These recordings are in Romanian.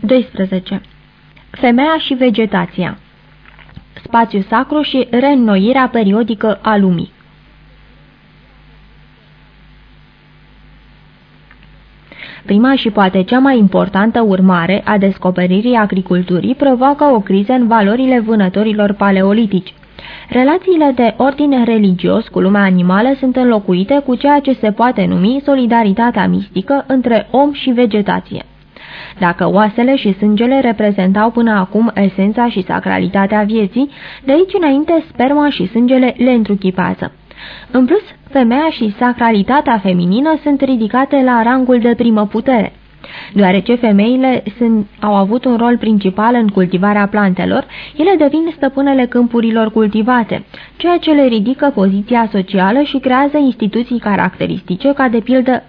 12. Femeia și vegetația Spațiu sacru și reînnoirea periodică a lumii Prima și poate cea mai importantă urmare a descoperirii agriculturii provoacă o criză în valorile vânătorilor paleolitici. Relațiile de ordine religios cu lumea animală sunt înlocuite cu ceea ce se poate numi solidaritatea mistică între om și vegetație. Dacă oasele și sângele reprezentau până acum esența și sacralitatea vieții, de aici înainte sperma și sângele le întruchipează. În plus, femeia și sacralitatea feminină sunt ridicate la rangul de primă putere. Deoarece femeile sunt, au avut un rol principal în cultivarea plantelor, ele devin stăpânele câmpurilor cultivate, ceea ce le ridică poziția socială și creează instituții caracteristice, ca de pildă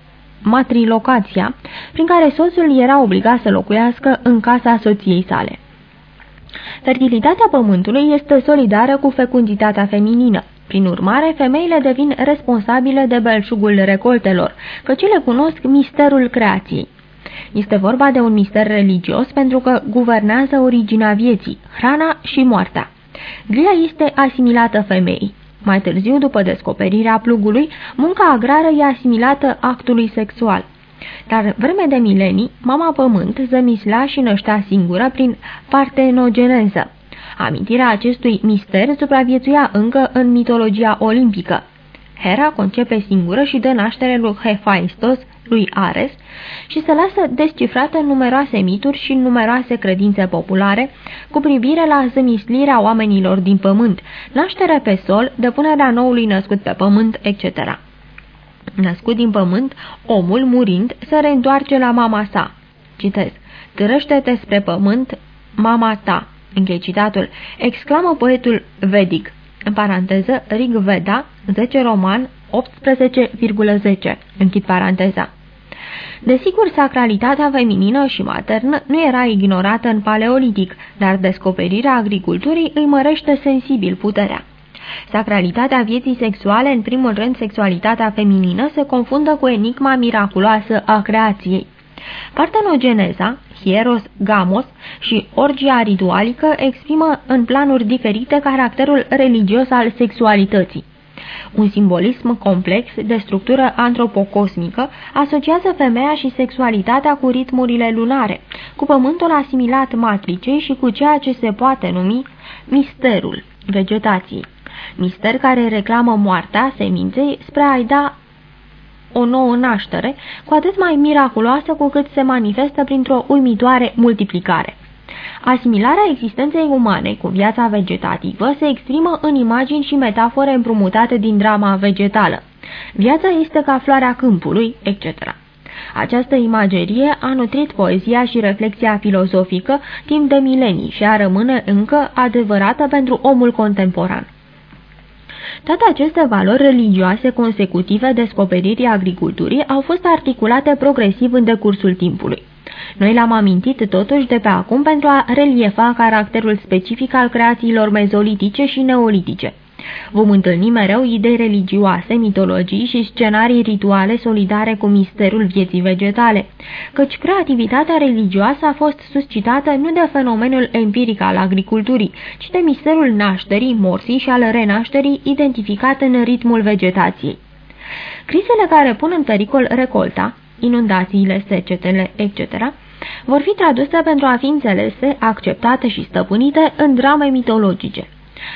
matrilocația, prin care soțul era obligat să locuiască în casa soției sale. Fertilitatea pământului este solidară cu fecunditatea feminină. Prin urmare, femeile devin responsabile de belșugul recoltelor, căci le cunosc misterul creației. Este vorba de un mister religios pentru că guvernează originea vieții, hrana și moartea. Glia este asimilată femeii. Mai târziu, după descoperirea plugului, munca agrară e asimilată actului sexual. Dar vreme de milenii, mama pământ zămisla și năștea singură prin partenogeneză. Amintirea acestui mister supraviețuia încă în mitologia olimpică. Hera concepe singură și dă naștere lui Hephaistos, lui Ares, și se lasă descifrată în numeroase mituri și în numeroase credințe populare cu privire la zămislirea oamenilor din pământ, naștere pe sol, depunerea noului născut pe pământ, etc. Născut din pământ, omul, murind, se reîntoarce la mama sa. Citez. Târăște-te spre pământ, mama ta. Închei citatul. Exclamă poetul vedic. În paranteză, Rig Veda, 10 roman, 18,10. Închid paranteza. Desigur, sacralitatea feminină și maternă nu era ignorată în paleolitic, dar descoperirea agriculturii îi mărește sensibil puterea. Sacralitatea vieții sexuale, în primul rând sexualitatea feminină, se confundă cu enigma miraculoasă a creației. Partenogeneza, hieros, gamos și orgia ritualică exprimă în planuri diferite caracterul religios al sexualității. Un simbolism complex de structură antropocosmică asociază femeia și sexualitatea cu ritmurile lunare, cu pământul asimilat matricei și cu ceea ce se poate numi misterul vegetației. Mister care reclamă moartea seminței spre a-i da o nouă naștere, cu atât mai miraculoasă cu cât se manifestă printr-o uimitoare multiplicare. Asimilarea existenței umane cu viața vegetativă se exprimă în imagini și metafore împrumutate din drama vegetală. Viața este ca floarea câmpului, etc. Această imagerie a nutrit poezia și reflexia filozofică timp de milenii și a rămâne încă adevărată pentru omul contemporan. Toate aceste valori religioase consecutive descoperirii agriculturii au fost articulate progresiv în decursul timpului. Noi l-am amintit totuși de pe acum pentru a reliefa caracterul specific al creațiilor mezolitice și neolitice. Vom întâlni mereu idei religioase, mitologii și scenarii rituale solidare cu misterul vieții vegetale, căci creativitatea religioasă a fost suscitată nu de fenomenul empiric al agriculturii, ci de misterul nașterii, morții și al renașterii identificat în ritmul vegetației. Crizele care pun în pericol recolta, inundațiile, secetele, etc., vor fi traduse pentru a fi înțelese, acceptate și stăpânite în drame mitologice.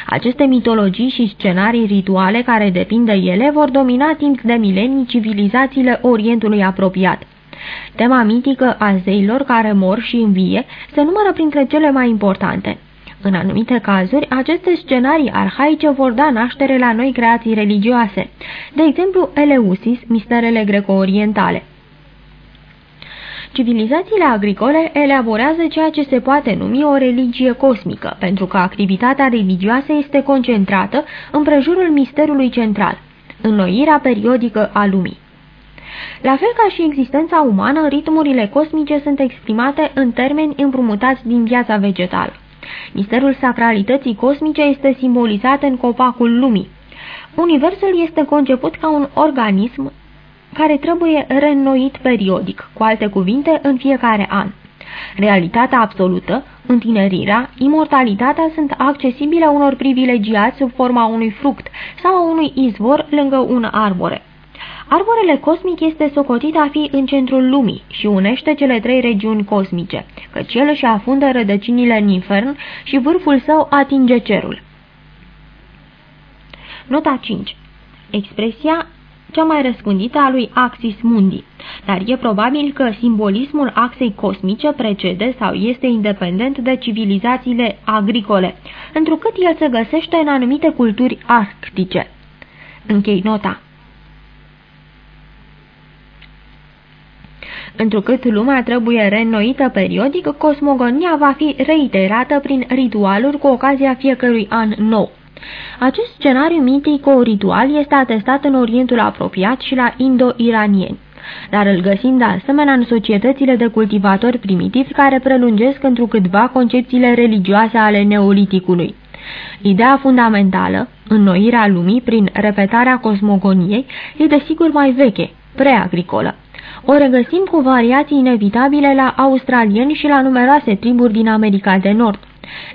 Aceste mitologii și scenarii rituale care depind de ele vor domina timp de milenii civilizațiile Orientului apropiat. Tema mitică a zeilor care mor și învie se numără printre cele mai importante. În anumite cazuri, aceste scenarii arhaice vor da naștere la noi creații religioase, de exemplu Eleusis, misterele greco-orientale. Civilizațiile agricole elaborează ceea ce se poate numi o religie cosmică, pentru că activitatea religioasă este concentrată în prejurul misterului central, înnoirea periodică a lumii. La fel ca și existența umană, ritmurile cosmice sunt exprimate în termeni împrumutați din viața vegetală. Misterul sacralității cosmice este simbolizat în copacul lumii. Universul este conceput ca un organism care trebuie reînnoit periodic, cu alte cuvinte, în fiecare an. Realitatea absolută, întinerirea, imortalitatea sunt accesibile unor privilegiați sub forma unui fruct sau a unui izvor lângă un arbore. Arborele cosmic este socotit a fi în centrul lumii și unește cele trei regiuni cosmice, căci el își afundă rădăcinile în infern și vârful său atinge cerul. Nota 5 Expresia cea mai răspândită a lui Axis Mundi, dar e probabil că simbolismul axei cosmice precede sau este independent de civilizațiile agricole, întrucât el se găsește în anumite culturi arctice. Închei nota. Întrucât lumea trebuie reînnoită periodic, cosmogonia va fi reiterată prin ritualuri cu ocazia fiecărui an nou. Acest scenariu mitico-ritual este atestat în Orientul apropiat și la indo-iranieni dar îl găsim de asemenea în societățile de cultivatori primitivi care prelungesc întrucâtva concepțiile religioase ale neoliticului. Ideea fundamentală, înnoirea lumii prin repetarea cosmogoniei, e desigur mai veche, preagricolă. O regăsim cu variații inevitabile la australieni și la numeroase triburi din America de Nord.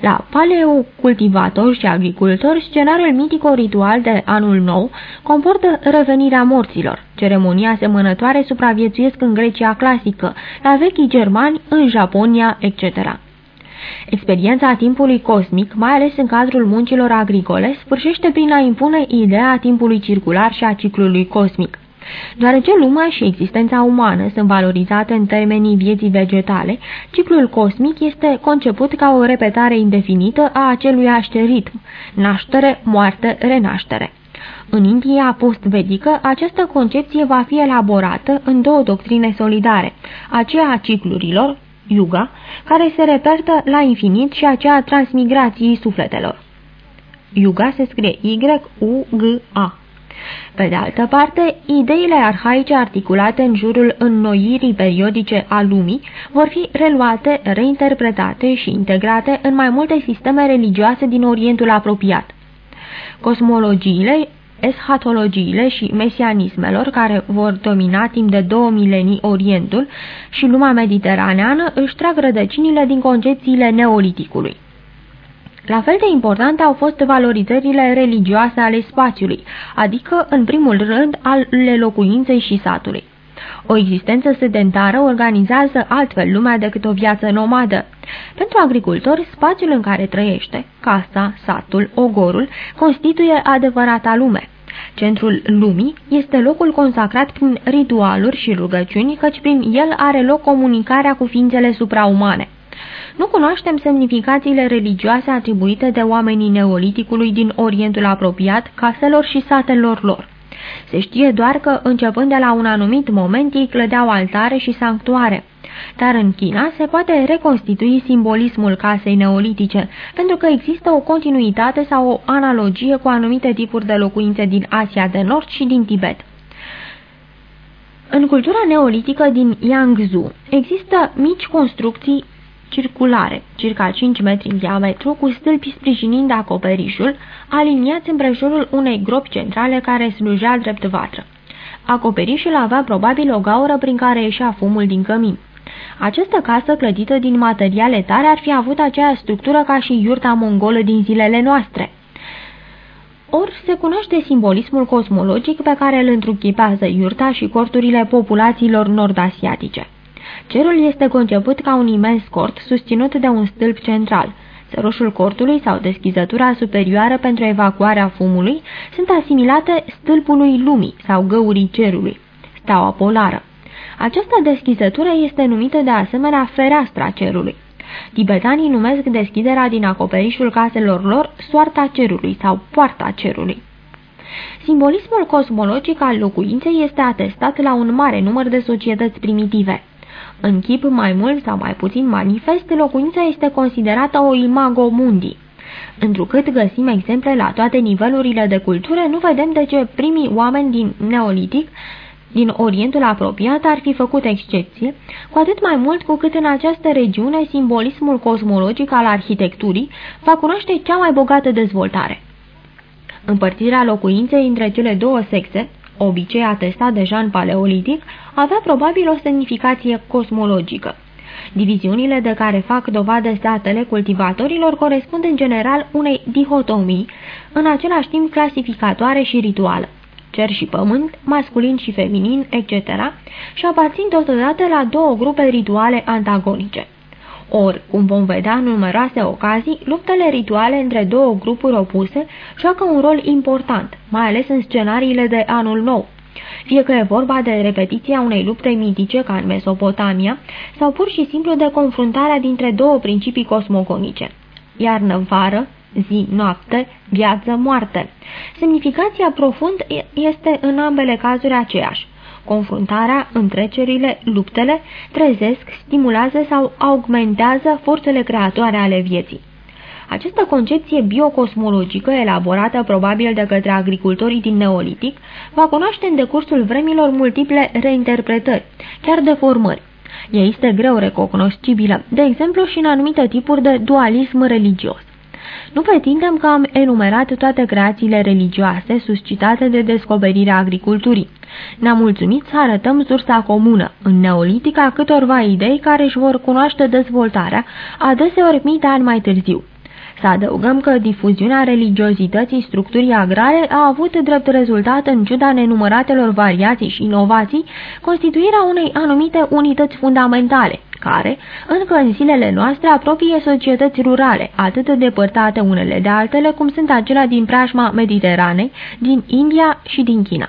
La paleocultivatori și agricultori, scenariul mitico-ritual de anul nou comportă revenirea morților. Ceremonia asemănătoare supraviețuiesc în Grecia clasică, la vechii germani, în Japonia, etc. Experiența timpului cosmic, mai ales în cadrul muncilor agricole, sfârșește prin a impune ideea timpului circular și a ciclului cosmic. Deoarece lumea și existența umană sunt valorizate în termenii vieții vegetale, ciclul cosmic este conceput ca o repetare indefinită a acelui ritm, naștere, moarte, renaștere. În India post-vedică, această concepție va fi elaborată în două doctrine solidare, aceea a ciclurilor, yuga, care se repetă la infinit și aceea a transmigrației sufletelor. Yuga se scrie Y-U-G-A. Pe de altă parte, ideile arhaice articulate în jurul înnoirii periodice a lumii vor fi reluate, reinterpretate și integrate în mai multe sisteme religioase din Orientul apropiat. Cosmologiile, eschatologiile și mesianismelor care vor domina timp de două milenii Orientul și lumea mediteraneană își trag rădăcinile din concepțiile neoliticului. La fel de importante au fost valorizările religioase ale spațiului, adică, în primul rând, ale locuinței și satului. O existență sedentară organizează altfel lumea decât o viață nomadă. Pentru agricultori, spațiul în care trăiește, casa, satul, ogorul, constituie adevărata lume. Centrul lumii este locul consacrat prin ritualuri și rugăciuni, căci prin el are loc comunicarea cu ființele supraumane. Nu cunoaștem semnificațiile religioase atribuite de oamenii neoliticului din Orientul apropiat caselor și satelor lor. Se știe doar că, începând de la un anumit moment, ei clădeau altare și sanctuare. Dar în China se poate reconstitui simbolismul casei neolitice, pentru că există o continuitate sau o analogie cu anumite tipuri de locuințe din Asia de Nord și din Tibet. În cultura neolitică din Yangzhou există mici construcții circulare, circa 5 metri în diametru, cu stâlpi sprijinind acoperișul, aliniați împrejurul unei gropi centrale care slujea drept vatră. Acoperișul avea probabil o gaură prin care ieșea fumul din cămin. Această casă clădită din materiale tare ar fi avut aceeași structură ca și iurta mongolă din zilele noastre. Ori se cunoaște simbolismul cosmologic pe care îl întruchipează iurta și corturile populațiilor nord-asiatice. Cerul este conceput ca un imens cort susținut de un stâlp central. Sărușul cortului sau deschizătura superioară pentru evacuarea fumului sunt asimilate stâlpului lumii sau găurii cerului, steaua polară. Această deschizătură este numită de asemenea fereastra cerului. Tibetanii numesc deschiderea din acoperișul caselor lor soarta cerului sau poarta cerului. Simbolismul cosmologic al locuinței este atestat la un mare număr de societăți primitive. În chip mai mult sau mai puțin manifest, locuința este considerată o imago mundi. Întrucât găsim exemple la toate nivelurile de cultură, nu vedem de ce primii oameni din Neolitic din Orientul apropiat ar fi făcut excepție, cu atât mai mult cu cât în această regiune simbolismul cosmologic al arhitecturii va cunoaște cea mai bogată dezvoltare. Împărțirea locuinței între cele două sexe, obicei atestat deja în paleolitic, avea probabil o semnificație cosmologică. Diviziunile de care fac dovadă statele cultivatorilor corespund în general unei dihotomii, în același timp clasificatoare și rituală cer și pământ, masculin și feminin, etc., și aparțin totodată la două grupe rituale antagonice. Ori, cum vom vedea în numeroase ocazii, luptele rituale între două grupuri opuse joacă un rol important, mai ales în scenariile de anul nou, fie că e vorba de repetiția unei lupte mitice ca în Mesopotamia, sau pur și simplu de confruntarea dintre două principii cosmogonice. Iarnă-vară, zi-noapte, viață-moarte. Semnificația profund este în ambele cazuri aceeași. Confruntarea, întrecerile, luptele trezesc, stimulează sau augmentează forțele creatoare ale vieții. Această concepție biocosmologică, elaborată probabil de către agricultorii din Neolitic, va cunoaște în decursul vremilor multiple reinterpretări, chiar deformări. Ea este greu recognoscibilă, de exemplu și în anumite tipuri de dualism religios. Nu pretindem că am enumerat toate creațiile religioase suscitate de descoperirea agriculturii. Ne-am mulțumit să arătăm sursa comună, în neolitica, câtorva idei care își vor cunoaște dezvoltarea, adeseori mii de ani mai târziu. Să adăugăm că difuziunea religiozității structurii agrare a avut drept rezultat, în ciuda nenumăratelor variații și inovații, constituirea unei anumite unități fundamentale, care, încă în zilele noastre, apropie societăți rurale, atât de depărtate unele de altele, cum sunt acelea din preajma Mediteranei, din India și din China.